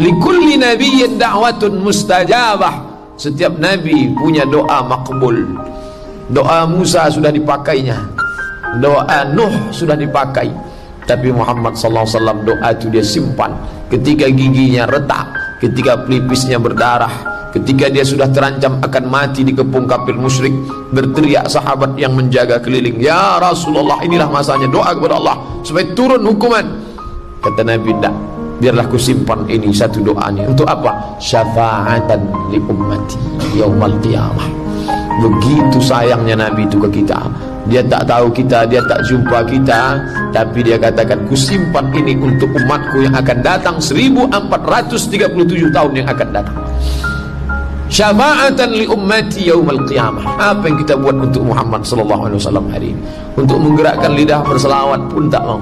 likulli nabiyyin da'watun mustajabah. Setiap nabi punya doa makbul. Doa Musa sudah dipakainya. Doa Nuh sudah dipakai. Tapi Muhammad sallallahu alaihi wasallam doa itu dia simpan. Ketika giginya retak ketika pelipisnya berdarah ketika dia sudah terancam akan mati di kepung kafir musyrik berteriak sahabat yang menjaga keliling ya Rasulullah inilah masanya doa kepada Allah supaya turun hukuman. Kata Nabi tidak biarlah ku simpan ini satu doanya. Untuk apa? Syafaatan li ummati yaumal qiyamah. Begitu sayangnya Nabi itu ke kita. Dia tak tahu kita dia tak jumpa kita. Tapi dia katakan ku simpan ini untuk umatku yang akan datang 1437 tahun yang akan datang. Syafaatan li ummati yaumal qiyamah. Apa yang kita buat untuk Muhammad sallallahu alaihi wasallam hari ini? Untuk menggerakkan lidah berselawat pun tak mau